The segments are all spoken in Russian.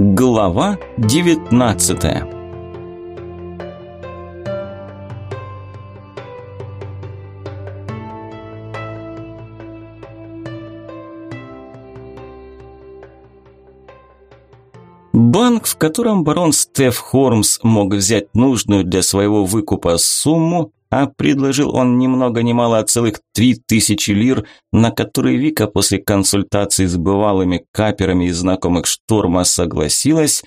Глава 19 Банк, в котором барон Стеф Хормс мог взять нужную для своего выкупа сумму, а предложил он ни много ни мало, а целых три тысячи лир, на которые Вика после консультации с бывалыми каперами и знакомых шторма согласилась,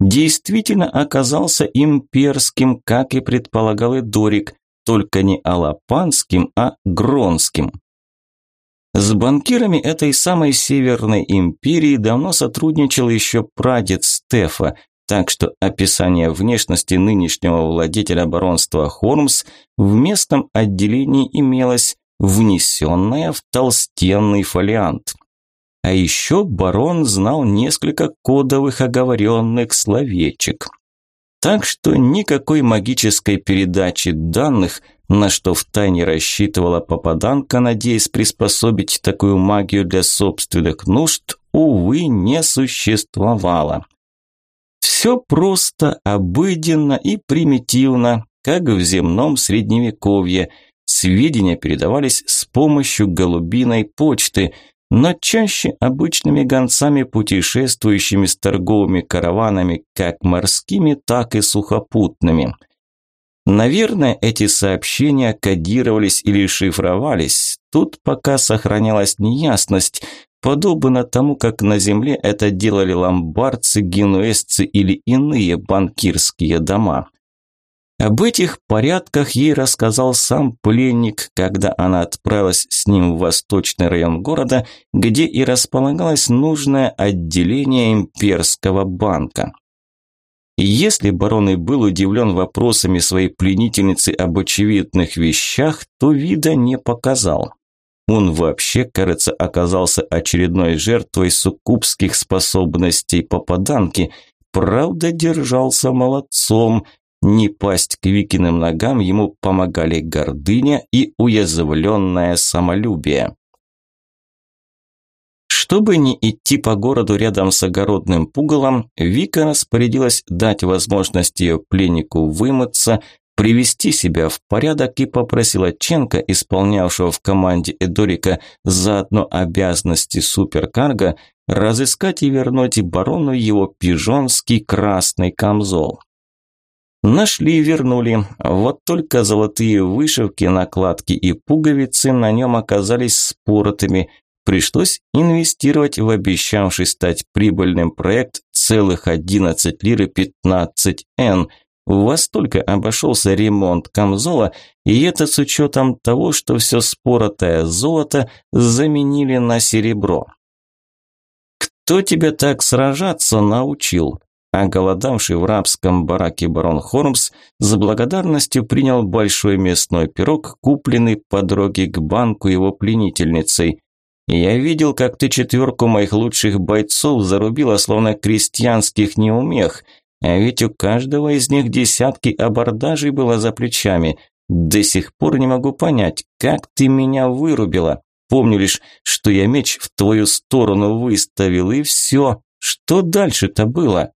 действительно оказался имперским, как и предполагал и Дорик, только не алапанским, а гронским. С банкирами этой самой Северной империи давно сотрудничал еще прадед Стефа, так что описание внешности нынешнего владетеля баронства Хормс в местном отделении имелось, внесенное в толстенный фолиант. А еще барон знал несколько кодовых оговоренных словечек. Так что никакой магической передачи данных, на что втайне рассчитывала попаданка, надеясь приспособить такую магию для собственных нужд, увы, не существовало. Все просто, обыденно и примитивно, как в земном средневековье. Сведения передавались с помощью голубиной почты, но чаще обычными гонцами, путешествующими с торговыми караванами, как морскими, так и сухопутными. Наверное, эти сообщения кодировались или шифровались. Тут пока сохранялась неясность, подобно тому, как на земле это делали ломбардцы, генуэзцы или иные банкирские дома. Об этих порядках ей рассказал сам пленник, когда она отправилась с ним в восточный район города, где и располагалось нужное отделение имперского банка. Если барон и был удивлен вопросами своей пленительницы об очевидных вещах, то вида не показал. Он вообще, кажется, оказался очередной жертвой суккубских способностей попаданки. Правда, держался молодцом. Не пасть к Викиным ногам ему помогали гордыня и уязвленное самолюбие. Чтобы не идти по городу рядом с огородным пугалом, Вика распорядилась дать возможность ее пленнику вымыться, привести себя в порядок и попросила Ченка, исполнявшего в команде Эдорика заодно обязанности суперкарга, разыскать и вернуть барону его пижонский красный камзол. Нашли и вернули, вот только золотые вышивки, накладки и пуговицы на нем оказались споротыми. Пришлось инвестировать в обещавший стать прибыльным проект целых 11 лир и 15 н – во столько обошелся ремонт камзола, и это с учетом того, что все споротое золото заменили на серебро. «Кто тебя так сражаться научил?» Оголодавший в рабском бараке барон Хормс с благодарностью принял большой мясной пирог, купленный по дороге к банку его пленительницей. «Я видел, как ты четверку моих лучших бойцов зарубила, словно крестьянских неумех. А ведь у каждого из них десятки абордажей было за плечами. До сих пор не могу понять, как ты меня вырубила. Помню лишь, что я меч в твою сторону выставил, и все. Что дальше-то было?»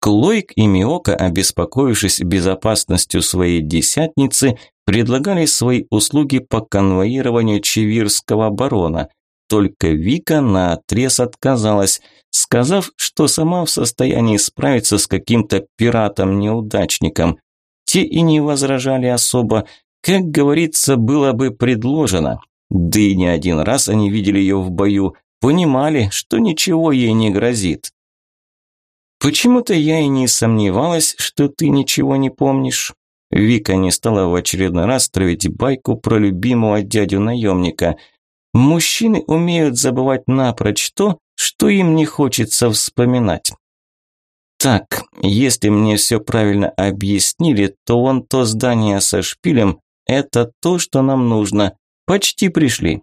Клойк и Миока, обеспокоившись безопасностью своей десятницы, предлагали свои услуги по конвоированию чевирского барона – только Вика наотрез отказалась, сказав, что сама в состоянии справиться с каким-то пиратом-неудачником. Те и не возражали особо, как говорится, было бы предложено. Да и не один раз они видели ее в бою, понимали, что ничего ей не грозит. Почему-то я и не сомневалась, что ты ничего не помнишь. Вика не стала в очередной раз травить байку про любимого дядю-наемника – Мужчины умеют забывать напрочь то, что им не хочется вспоминать. Так, если мне все правильно объяснили, то вон то здание со шпилем – это то, что нам нужно. Почти пришли.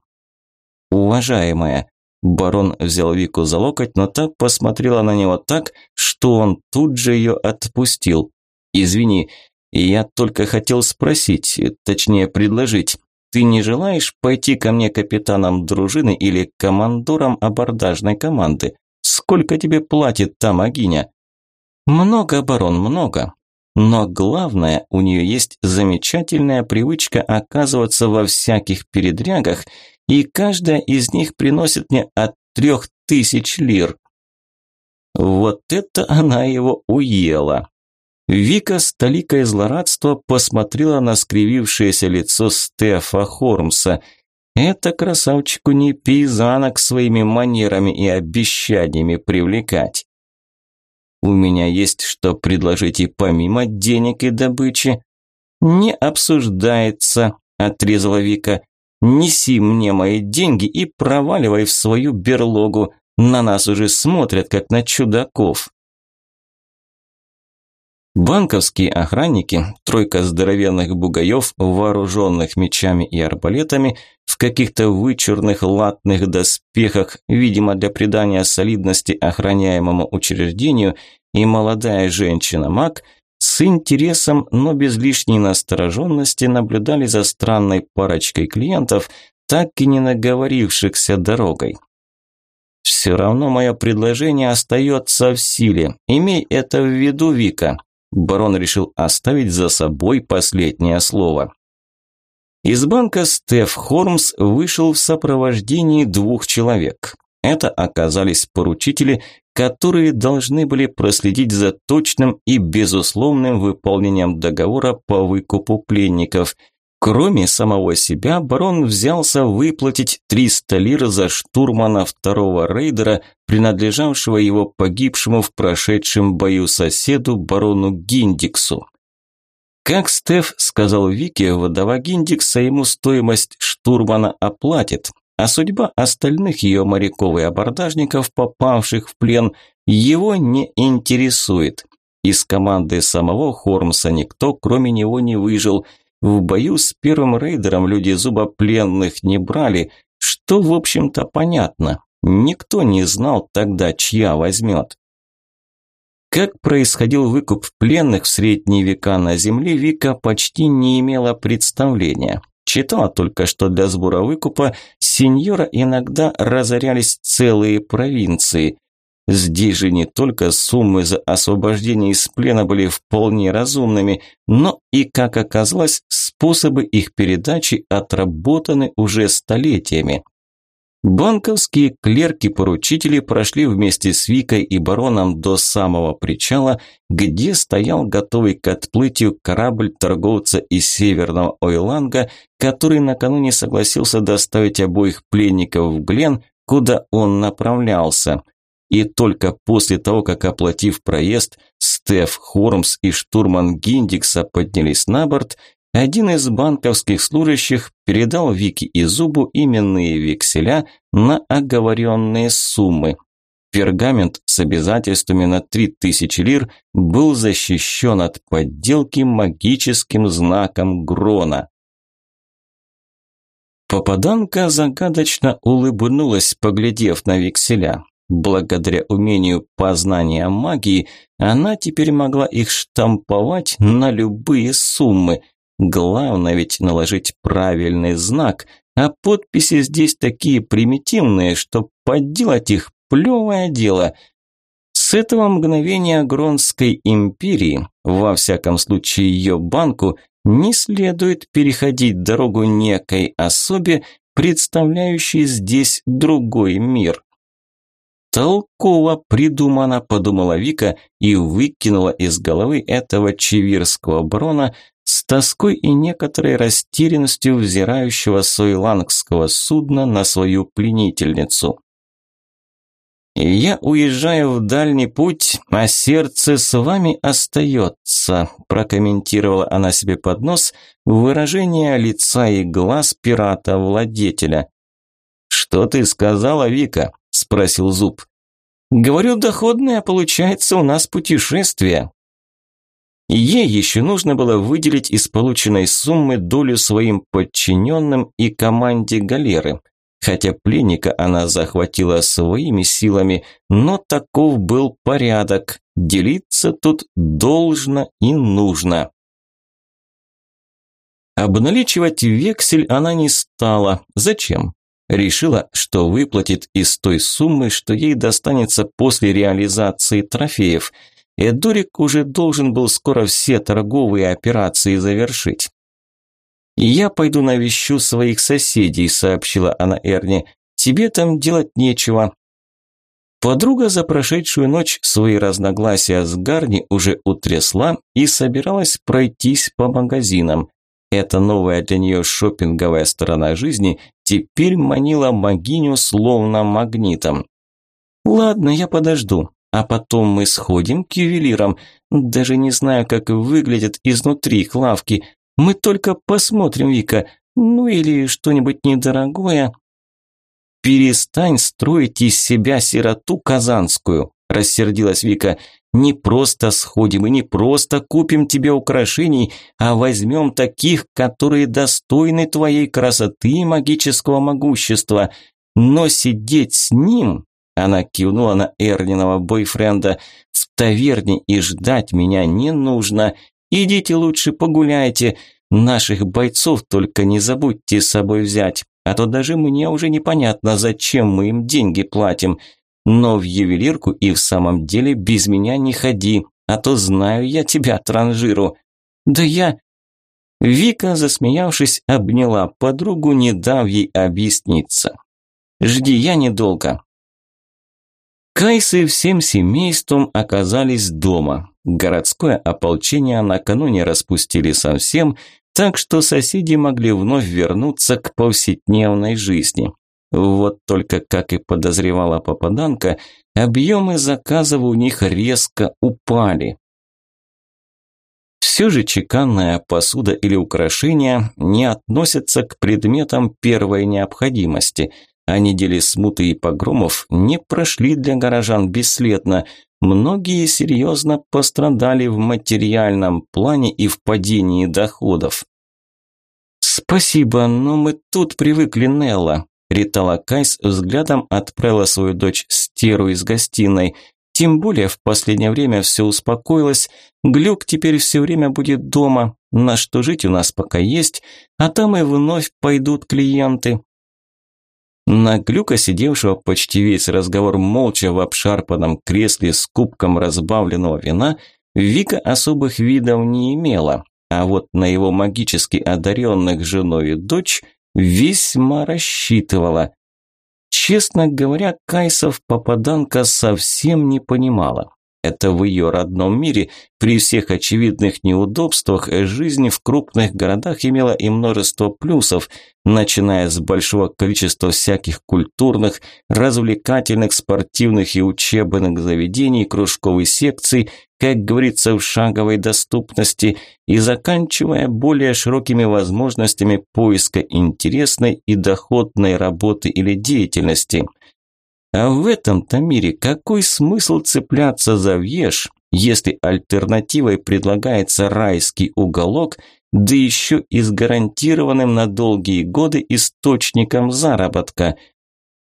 Уважаемая, барон взял Вику за локоть, но так посмотрела на него так, что он тут же ее отпустил. Извини, я только хотел спросить, точнее предложить. Ты не желаешь пойти ко мне капитаном дружины или командором абордажной команды? Сколько тебе платит та могиня? Много, барон, много. Но главное, у нее есть замечательная привычка оказываться во всяких передрягах, и каждая из них приносит мне от трех тысяч лир. Вот это она его уела. Вика с толикой злорадства посмотрела на скривившееся лицо Стефа Хормса. Это красавчику не пейзанок своими манерами и обещаниями привлекать. У меня есть что предложить и помимо денег и добычи. Не обсуждается, отрезала Вика. Неси мне мои деньги и проваливай в свою берлогу. На нас уже смотрят, как на чудаков. Банковские охранники, тройка здоровенных бугаев, вооруженных мечами и арбалетами, в каких-то вычурных латных доспехах, видимо для придания солидности охраняемому учреждению, и молодая женщина-маг с интересом, но без лишней настороженности наблюдали за странной парочкой клиентов, так и не наговорившихся дорогой. «Все равно мое предложение остается в силе. Имей это в виду, Вика», Барон решил оставить за собой последнее слово. Из банка Стеф Хормс вышел в сопровождении двух человек. Это оказались поручители, которые должны были проследить за точным и безусловным выполнением договора по выкупу пленников – Кроме самого себя, барон взялся выплатить 300 лир за штурмана второго рейдера, принадлежавшего его погибшему в прошедшем бою соседу барону Гиндиксу. Как Стеф сказал Вике, вдова Гиндикса ему стоимость штурмана оплатит, а судьба остальных ее моряков и абордажников, попавших в плен, его не интересует. Из команды самого Хормса никто, кроме него, не выжил – в бою с первым рейдером люди зубопленных не брали, что, в общем-то, понятно. Никто не знал тогда, чья возьмет. Как происходил выкуп пленных в средние века на земле, Вика почти не имела представления. Читала только, что для сбора выкупа сеньора иногда разорялись целые провинции. Здесь же не только суммы за освобождение из плена были вполне разумными, но и, как оказалось, способы их передачи отработаны уже столетиями. Банковские клерки-поручители прошли вместе с Викой и бароном до самого причала, где стоял готовый к отплытию корабль торговца из Северного Ойланга, который накануне согласился доставить обоих пленников в Глен, куда он направлялся – и только после того, как оплатив проезд, Стеф Хормс и штурман Гиндикса поднялись на борт, один из банковских служащих передал Вики и Зубу именные векселя на оговоренные суммы. Пергамент с обязательствами на 3000 лир был защищен от подделки магическим знаком Грона. Попаданка загадочно улыбнулась, поглядев на векселя. Благодаря умению познания магии, она теперь могла их штамповать на любые суммы. Главное ведь наложить правильный знак, а подписи здесь такие примитивные, что подделать их – плевое дело. С этого мгновения Гронской империи, во всяком случае ее банку, не следует переходить дорогу некой особе, представляющей здесь другой мир. «Толково придумано», – подумала Вика и выкинула из головы этого чевирского барона с тоской и некоторой растерянностью взирающего сойлангского судна на свою пленительницу. «Я уезжаю в дальний путь, а сердце с вами остается», – прокомментировала она себе под нос выражение лица и глаз пирата-владетеля. «Что ты сказала, Вика?» Спросил Зуб. Говорю, доходное получается у нас путешествие. Ей еще нужно было выделить из полученной суммы долю своим подчиненным и команде галеры. Хотя пленника она захватила своими силами, но таков был порядок. Делиться тут должно и нужно. Обналичивать вексель она не стала. Зачем? Решила, что выплатит из той суммы, что ей достанется после реализации трофеев. Эдорик уже должен был скоро все торговые операции завершить. «Я пойду навещу своих соседей», – сообщила она Эрни. «Тебе там делать нечего». Подруга за прошедшую ночь свои разногласия с Гарни уже утрясла и собиралась пройтись по магазинам. Эта новая для нее шопинговая сторона жизни теперь манила магиню словно магнитом. «Ладно, я подожду, а потом мы сходим к ювелирам. Даже не знаю, как выглядят изнутри их лавки. Мы только посмотрим, Вика. Ну или что-нибудь недорогое». «Перестань строить из себя сироту казанскую», – рассердилась Вика. Не просто сходим и не просто купим тебе украшений, а возьмем таких, которые достойны твоей красоты и магического могущества. Но сидеть с ним, она кивнула на Эрниного бойфренда, в таверне и ждать меня не нужно. Идите лучше погуляйте. Наших бойцов только не забудьте с собой взять, а то даже мне уже непонятно, зачем мы им деньги платим. Но в ювелирку и в самом деле без меня не ходи, а то знаю я тебя, транжиру. Да я... Вика, засмеявшись, обняла подругу, не дав ей объясниться. «Жди, я недолго». Кайсы всем семейством оказались дома. Городское ополчение накануне распустили совсем, так что соседи могли вновь вернуться к повседневной жизни. Вот только, как и подозревала попаданка, объемы заказов у них резко упали. Все же чеканная посуда или украшения не относятся к предметам первой необходимости, а недели смуты и погромов не прошли для горожан бесследно. Многие серьезно пострадали в материальном плане и в падении доходов. «Спасибо, но мы тут привыкли, Нелла», Ритала Кайс взглядом отправила свою дочь Стеру из гостиной. Тем более в последнее время все успокоилось. Глюк теперь все время будет дома. На что жить у нас пока есть, а там и вновь пойдут клиенты. На Глюка, сидевшего почти весь разговор молча в обшарпанном кресле с кубком разбавленного вина, Вика особых видов не имела. А вот на его магически одаренных жену и дочь – весьма рассчитывала. Честно говоря, Кайсов попаданка совсем не понимала. Это в ее родном мире. При всех очевидных неудобствах жизнь в крупных городах имела и множество плюсов, начиная с большого количества всяких культурных, развлекательных, спортивных и учебных заведений, кружков и секций, как говорится, в шаговой доступности, и заканчивая более широкими возможностями поиска интересной и доходной работы или деятельности – а в этом-то мире какой смысл цепляться за веш, если альтернативой предлагается райский уголок, да еще и с гарантированным на долгие годы источником заработка?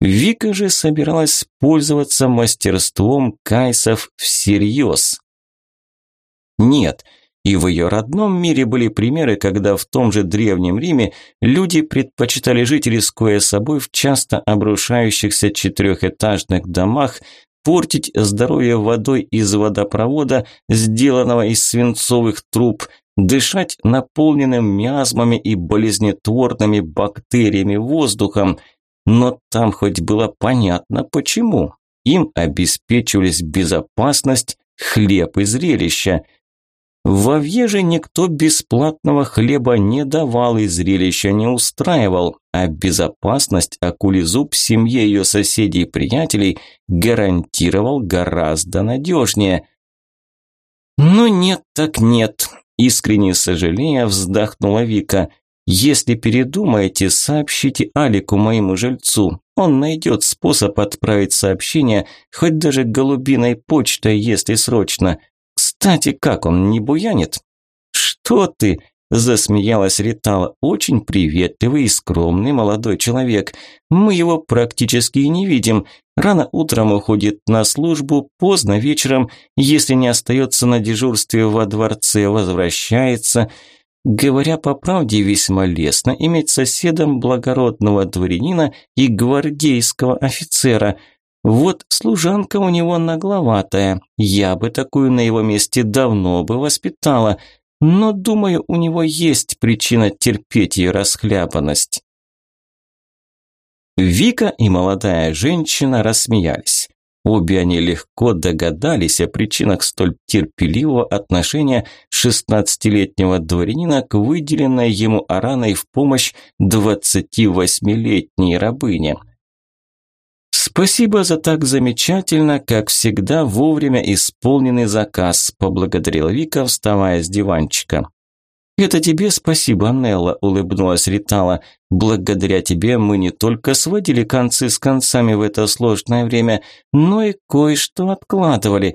Вика же собиралась пользоваться мастерством кайсов всерьез. Нет – и в ее родном мире были примеры, когда в том же Древнем Риме люди предпочитали жить, рискуя собой в часто обрушающихся четырехэтажных домах, портить здоровье водой из водопровода, сделанного из свинцовых труб, дышать наполненным миазмами и болезнетворными бактериями воздухом. Но там хоть было понятно почему. Им обеспечивались безопасность, хлеб и зрелища – в Авьеже никто бесплатного хлеба не давал и зрелища не устраивал, а безопасность Акулизуб семье ее соседей и приятелей гарантировал гораздо надежнее. «Но нет так нет», – искренне сожалея вздохнула Вика. «Если передумаете, сообщите Алику, моему жильцу. Он найдет способ отправить сообщение, хоть даже голубиной почтой, если срочно. Кстати, как он, не буянит? Что ты? Засмеялась Ритала. Очень приветливый и скромный молодой человек. Мы его практически и не видим. Рано утром уходит на службу, поздно вечером, если не остается на дежурстве во дворце, возвращается. Говоря по правде, весьма лестно иметь соседом благородного дворянина и гвардейского офицера. Вот служанка у него нагловатая, я бы такую на его месте давно бы воспитала, но, думаю, у него есть причина терпеть ее расхлябанность. Вика и молодая женщина рассмеялись. Обе они легко догадались о причинах столь терпеливого отношения шестнадцатилетнего дворянина к выделенной ему Араной в помощь двадцати восьмилетней рабыне. «Спасибо за так замечательно, как всегда, вовремя исполненный заказ», – поблагодарила Вика, вставая с диванчика. «Это тебе спасибо, Нелла», – улыбнулась Ритала. «Благодаря тебе мы не только сводили концы с концами в это сложное время, но и кое-что откладывали.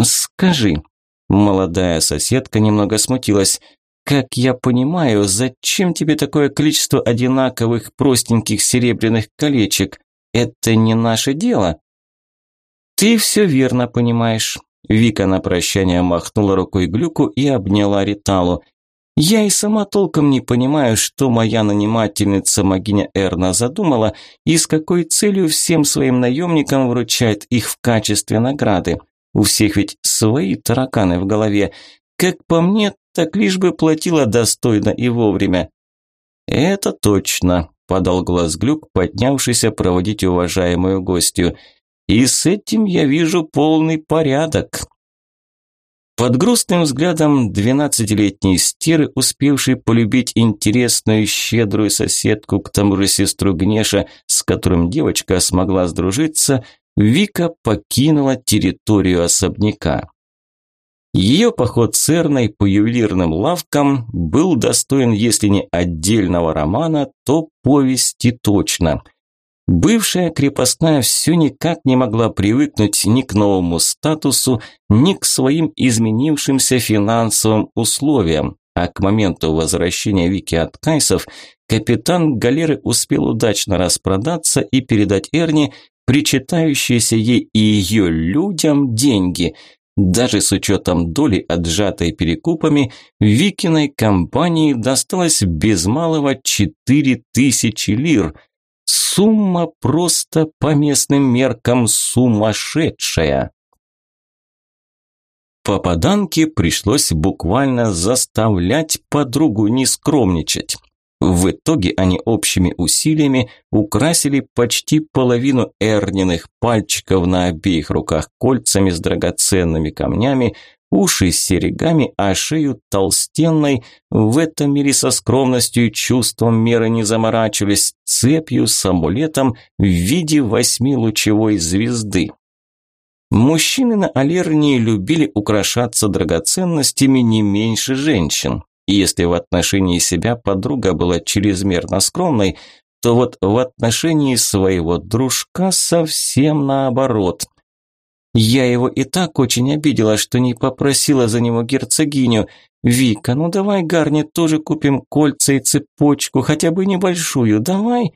Скажи». Молодая соседка немного смутилась. «Как я понимаю, зачем тебе такое количество одинаковых простеньких серебряных колечек? Это не наше дело». «Ты все верно понимаешь». Вика на прощание махнула рукой Глюку и обняла Риталу. Я и сама толком не понимаю, что моя нанимательница Магиня Эрна задумала и с какой целью всем своим наемникам вручает их в качестве награды. У всех ведь свои тараканы в голове. Как по мне, так лишь бы платила достойно и вовремя. Это точно, подал глаз Глюк, поднявшийся проводить уважаемую гостью. И с этим я вижу полный порядок. Под грустным взглядом двенадцатилетней стеры, успевшей полюбить интересную щедрую соседку, к тому же сестру Гнеша, с которым девочка смогла сдружиться, Вика покинула территорию особняка. Ее поход с Эрной по ювелирным лавкам был достоин, если не отдельного романа, то повести точно. Бывшая крепостная все никак не могла привыкнуть ни к новому статусу, ни к своим изменившимся финансовым условиям, а к моменту возвращения Вики от Кайсов капитан галеры успел удачно распродаться и передать Эрни причитающиеся ей и ее людям деньги. Даже с учетом доли, отжатой перекупами, Викиной компании досталось без малого четыре тысячи лир – Сумма просто по местным меркам сумасшедшая. Попаданке пришлось буквально заставлять подругу не скромничать. В итоге они общими усилиями украсили почти половину эрниных пальчиков на обеих руках кольцами с драгоценными камнями, уши с серегами, а шею толстенной, в этом мире со скромностью и чувством меры не заморачивались, цепью с амулетом в виде восьмилучевой звезды. Мужчины на Алернии любили украшаться драгоценностями не меньше женщин. И если в отношении себя подруга была чрезмерно скромной, то вот в отношении своего дружка совсем наоборот. Я его и так очень обидела, что не попросила за него герцогиню. Вика, ну давай Гарни тоже купим кольца и цепочку, хотя бы небольшую, давай.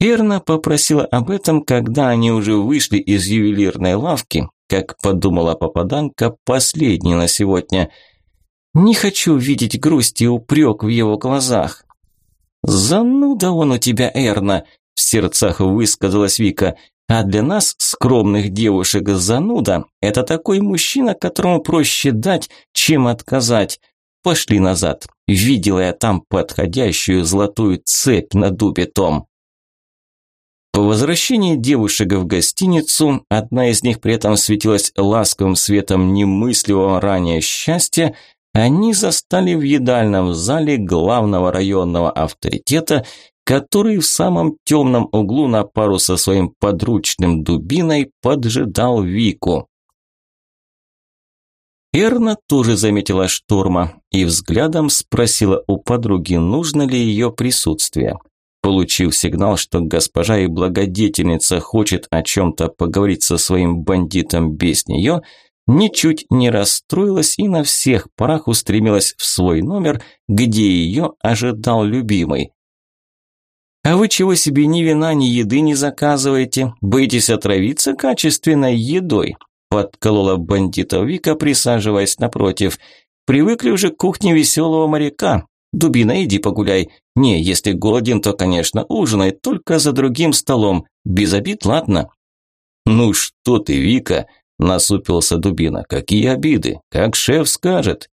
Эрна попросила об этом, когда они уже вышли из ювелирной лавки, как подумала попаданка, последний на сегодня. Не хочу видеть грусть и упрек в его глазах. «Зануда он у тебя, Эрна!» – в сердцах высказалась Вика. А для нас, скромных девушек, зануда – это такой мужчина, которому проще дать, чем отказать. Пошли назад. Видела я там подходящую золотую цепь на дубе том. По возвращении девушек в гостиницу, одна из них при этом светилась ласковым светом немысливого ранее счастья, они застали в едальном зале главного районного авторитета который в самом темном углу на пару со своим подручным дубиной поджидал Вику. Эрна тоже заметила шторма и взглядом спросила у подруги, нужно ли ее присутствие. Получив сигнал, что госпожа и благодетельница хочет о чем-то поговорить со своим бандитом без нее, ничуть не расстроилась и на всех парах устремилась в свой номер, где ее ожидал любимый. А вы чего себе ни вина, ни еды не заказываете? Боитесь отравиться качественной едой?» Подколола бандита Вика, присаживаясь напротив. Привыкли уже к кухне веселого моряка. Дубина, иди погуляй. Не, если голоден, то, конечно, ужинай, только за другим столом. Без обид, ладно? Ну что ты, Вика, насупился Дубина. Какие обиды? Как шеф скажет.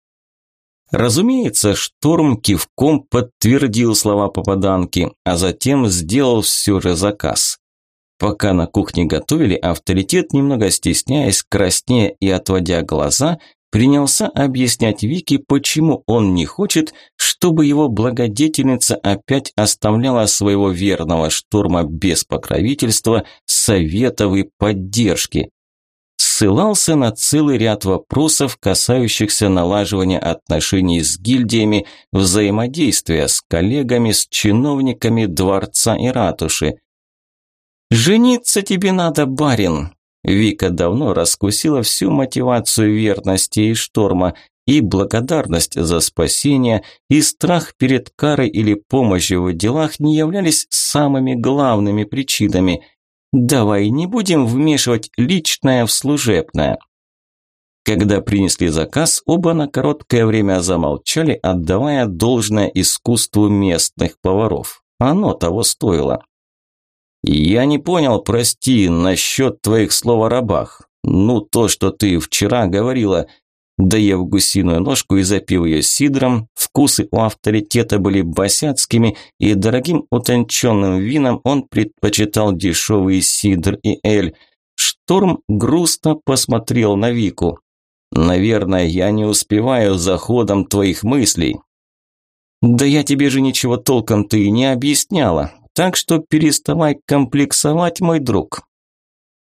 Разумеется, Шторм кивком подтвердил слова попаданки, а затем сделал все же заказ. Пока на кухне готовили, авторитет, немного стесняясь, краснея и отводя глаза, принялся объяснять Вике, почему он не хочет, чтобы его благодетельница опять оставляла своего верного штурма без покровительства, советов и поддержки. Ссылался на целый ряд вопросов, касающихся налаживания отношений с гильдиями, взаимодействия с коллегами, с чиновниками дворца и ратуши. «Жениться тебе надо, барин!» Вика давно раскусила всю мотивацию верности и шторма, и благодарность за спасение, и страх перед карой или помощью в делах не являлись самыми главными причинами. Давай не будем вмешивать личное в служебное. Когда принесли заказ, оба на короткое время замолчали, отдавая должное искусству местных поваров. Оно того стоило. «Я не понял, прости, насчет твоих слов о рабах. Ну, то, что ты вчера говорила». Доев гусиную ножку и запив ее сидром, вкусы у авторитета были босяцкими, и дорогим утонченным вином он предпочитал дешевый сидр и эль. Шторм грустно посмотрел на Вику. «Наверное, я не успеваю за ходом твоих мыслей». «Да я тебе же ничего толком ты и не объясняла. Так что переставай комплексовать, мой друг.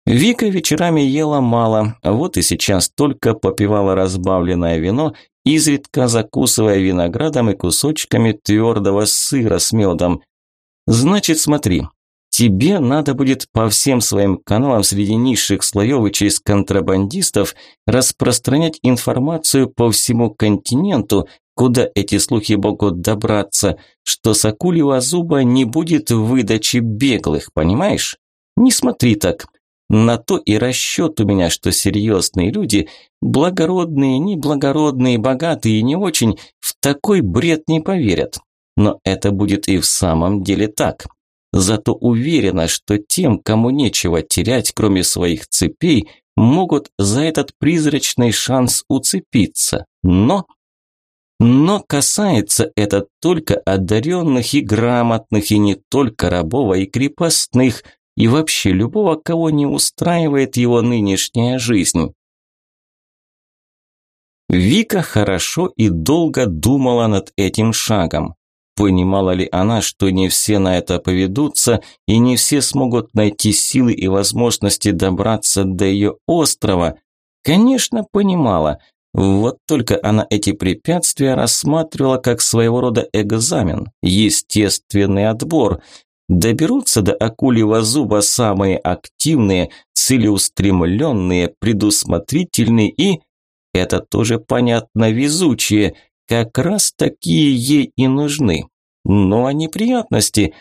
Вика вечерами ела мало, а вот и сейчас только попивала разбавленное вино, изредка закусывая виноградом и кусочками твердого сыра с медом. Значит, смотри, тебе надо будет по всем своим каналам среди низших слоев и через контрабандистов распространять информацию по всему континенту, куда эти слухи могут добраться, что с зуба не будет выдачи беглых, понимаешь? Не смотри так. На то и расчет у меня, что серьезные люди, благородные, неблагородные, богатые и не очень, в такой бред не поверят. Но это будет и в самом деле так. Зато уверена, что тем, кому нечего терять, кроме своих цепей, могут за этот призрачный шанс уцепиться. Но но касается это только одаренных и грамотных, и не только рабов, и крепостных, и вообще любого, кого не устраивает его нынешняя жизнь. Вика хорошо и долго думала над этим шагом. Понимала ли она, что не все на это поведутся, и не все смогут найти силы и возможности добраться до ее острова? Конечно, понимала – вот только она эти препятствия рассматривала как своего рода экзамен, естественный отбор. Доберутся до акульего зуба самые активные, целеустремленные, предусмотрительные и, это тоже понятно, везучие, как раз такие ей и нужны. Ну а неприятности?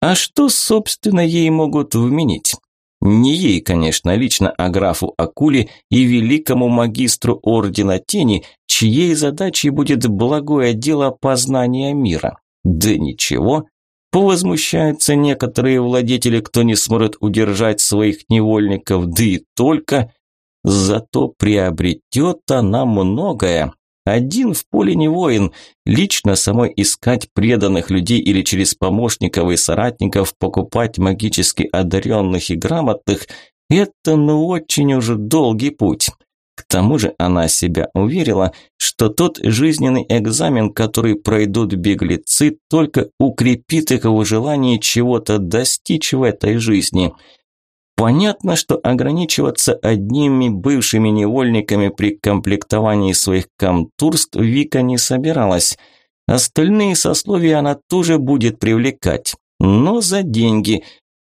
А что, собственно, ей могут вменить? Не ей, конечно, лично, а графу Акуле и великому магистру Ордена Тени, чьей задачей будет благое дело познания мира. Да ничего, повозмущаются некоторые владетели, кто не сможет удержать своих невольников, да и только. Зато приобретет она многое. Один в поле не воин. Лично самой искать преданных людей или через помощников и соратников покупать магически одаренных и грамотных – это ну очень уже долгий путь. К тому же она себя уверила, что тот жизненный экзамен, который пройдут беглецы, только укрепит их в желании чего-то достичь в этой жизни – Понятно, что ограничиваться одними бывшими невольниками при комплектовании своих комтурств Вика не собиралась. Остальные сословия она тоже будет привлекать, но за деньги.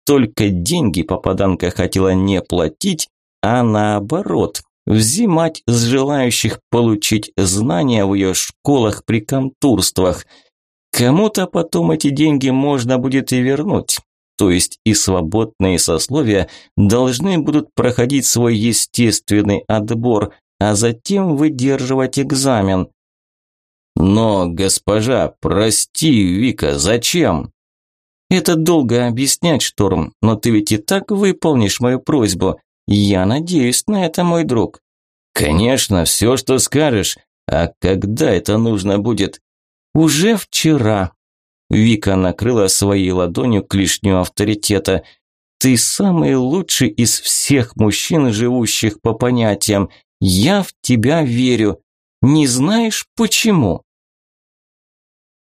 Только деньги попаданка хотела не платить, а наоборот, взимать с желающих получить знания в ее школах при комтурствах. Кому-то потом эти деньги можно будет и вернуть то есть и свободные сословия, должны будут проходить свой естественный отбор, а затем выдерживать экзамен. Но, госпожа, прости, Вика, зачем? Это долго объяснять, Шторм, но ты ведь и так выполнишь мою просьбу. Я надеюсь на это, мой друг. Конечно, все, что скажешь. А когда это нужно будет? Уже вчера. Вика накрыла своей ладонью клешню авторитета. Ты самый лучший из всех мужчин, живущих по понятиям. Я в тебя верю. Не знаешь почему?